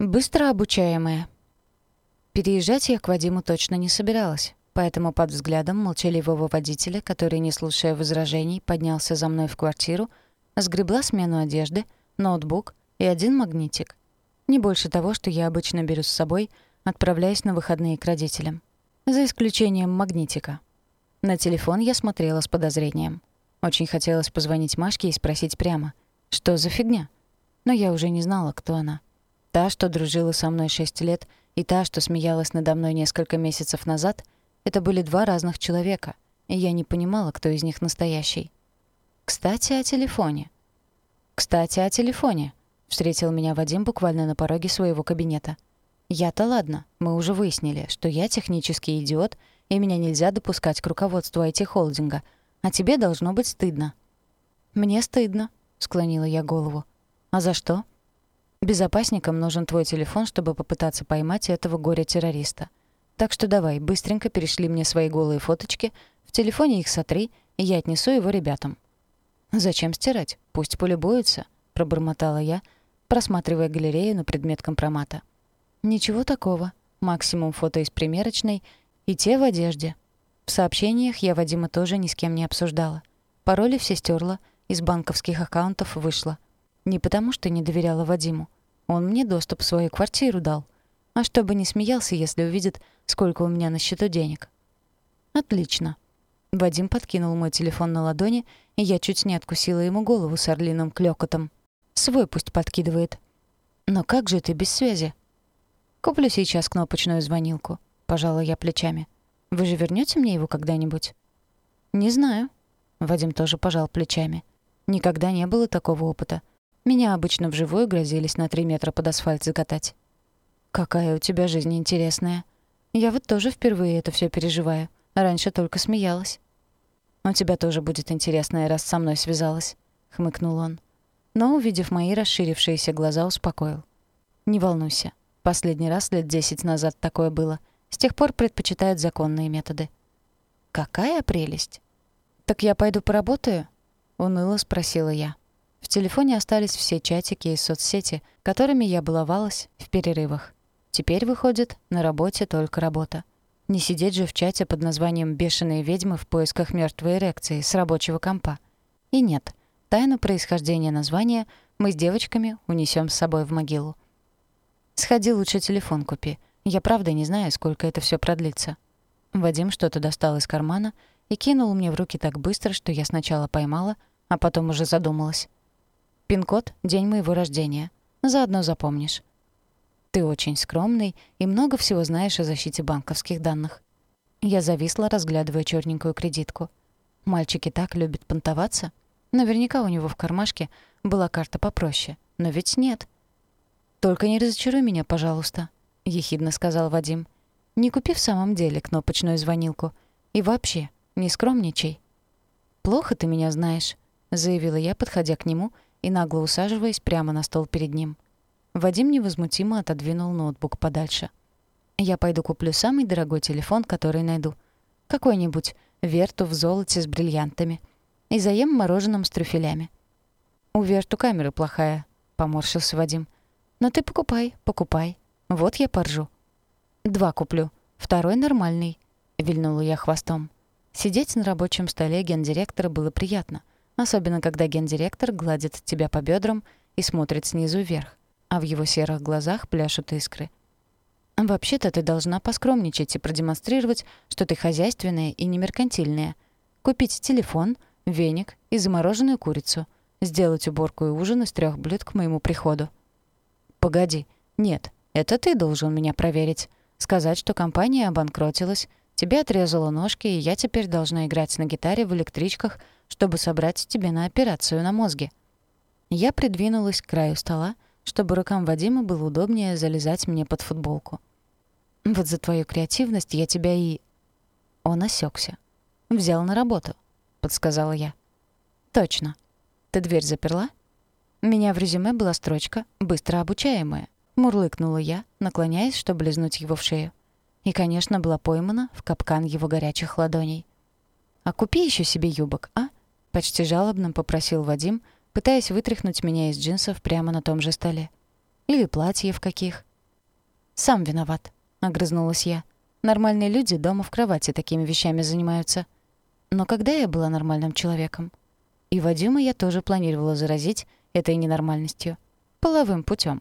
Быстро обучаемая. Переезжать я к Вадиму точно не собиралась, поэтому под взглядом молчаливого водителя, который, не слушая возражений, поднялся за мной в квартиру, сгребла смену одежды, ноутбук и один магнитик. Не больше того, что я обычно беру с собой, отправляясь на выходные к родителям. За исключением магнитика. На телефон я смотрела с подозрением. Очень хотелось позвонить Машке и спросить прямо, что за фигня? Но я уже не знала, кто она. Та, что дружила со мной шесть лет, и та, что смеялась надо мной несколько месяцев назад, это были два разных человека, и я не понимала, кто из них настоящий. Кстати, о телефоне. Кстати, о телефоне. Встретил меня Вадим буквально на пороге своего кабинета. Я-то ладно, мы уже выяснили, что я технический идиот, и меня нельзя допускать к руководству IT-холдинга, а тебе должно быть стыдно. «Мне стыдно», — склонила я голову. «А за что?» «Безопасникам нужен твой телефон, чтобы попытаться поймать этого горя-террориста. Так что давай, быстренько перешли мне свои голые фоточки, в телефоне их сотри, и я отнесу его ребятам». «Зачем стирать? Пусть полюбуются», — пробормотала я, — просматривая галерею на предмет компромата. «Ничего такого. Максимум фото из примерочной и те в одежде. В сообщениях я Вадима тоже ни с кем не обсуждала. Пароли все стерла, из банковских аккаунтов вышла. Не потому, что не доверяла Вадиму. Он мне доступ в свою квартиру дал. А чтобы не смеялся, если увидит, сколько у меня на счету денег. Отлично. Вадим подкинул мой телефон на ладони, и я чуть не откусила ему голову с орлиным клёкотом. Свой пусть подкидывает. Но как же ты без связи? Куплю сейчас кнопочную звонилку. Пожала я плечами. Вы же вернете мне его когда-нибудь? Не знаю. Вадим тоже пожал плечами. Никогда не было такого опыта. Меня обычно вживую грозились на три метра под асфальт закатать. Какая у тебя жизнь интересная. Я вот тоже впервые это все переживаю. Раньше только смеялась. «У тебя тоже будет интересная, раз со мной связалась», — хмыкнул он но, увидев мои расширившиеся глаза, успокоил. «Не волнуйся. Последний раз лет десять назад такое было. С тех пор предпочитают законные методы». «Какая прелесть!» «Так я пойду поработаю?» — уныло спросила я. В телефоне остались все чатики и соцсети, которыми я баловалась в перерывах. Теперь, выходит, на работе только работа. Не сидеть же в чате под названием «Бешеные ведьмы» в поисках мертвой эрекции с рабочего компа. И нет, Тайну происхождения названия мы с девочками унесем с собой в могилу. «Сходи лучше телефон купи. Я правда не знаю, сколько это все продлится». Вадим что-то достал из кармана и кинул мне в руки так быстро, что я сначала поймала, а потом уже задумалась. «Пин-код — день моего рождения. Заодно запомнишь». «Ты очень скромный и много всего знаешь о защите банковских данных». Я зависла, разглядывая черненькую кредитку. «Мальчики так любят понтоваться». Наверняка у него в кармашке была карта попроще. Но ведь нет. «Только не разочаруй меня, пожалуйста», — ехидно сказал Вадим. «Не купи в самом деле кнопочную звонилку. И вообще, не скромничай». «Плохо ты меня знаешь», — заявила я, подходя к нему и нагло усаживаясь прямо на стол перед ним. Вадим невозмутимо отодвинул ноутбук подальше. «Я пойду куплю самый дорогой телефон, который найду. Какой-нибудь Верту в золоте с бриллиантами и заем мороженым с трюфелями. «У Верту камера плохая», — поморщился Вадим. «Но ты покупай, покупай. Вот я поржу». «Два куплю. Второй нормальный», — вильнула я хвостом. Сидеть на рабочем столе гендиректора было приятно, особенно когда гендиректор гладит тебя по бедрам и смотрит снизу вверх, а в его серых глазах пляшут искры. «Вообще-то ты должна поскромничать и продемонстрировать, что ты хозяйственная и не меркантильная. Купить телефон — веник и замороженную курицу. Сделать уборку и ужин из трех блюд к моему приходу. Погоди. Нет, это ты должен меня проверить. Сказать, что компания обанкротилась, тебе отрезала ножки, и я теперь должна играть на гитаре в электричках, чтобы собрать тебе на операцию на мозге. Я придвинулась к краю стола, чтобы рукам Вадима было удобнее залезать мне под футболку. Вот за твою креативность я тебя и... Он осекся. Взял на работу. — подсказала я. «Точно. Ты дверь заперла?» Меня в резюме была строчка «быстро обучаемая», — мурлыкнула я, наклоняясь, чтобы лизнуть его в шею. И, конечно, была поймана в капкан его горячих ладоней. «А купи еще себе юбок, а?» — почти жалобно попросил Вадим, пытаясь вытряхнуть меня из джинсов прямо на том же столе. «Или платьев каких. «Сам виноват», — огрызнулась я. «Нормальные люди дома в кровати такими вещами занимаются». Но когда я была нормальным человеком? И Вадима я тоже планировала заразить этой ненормальностью. Половым путем.